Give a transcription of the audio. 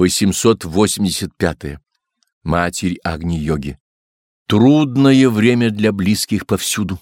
885. -е. Матерь Агни-йоги. Трудное время для близких повсюду.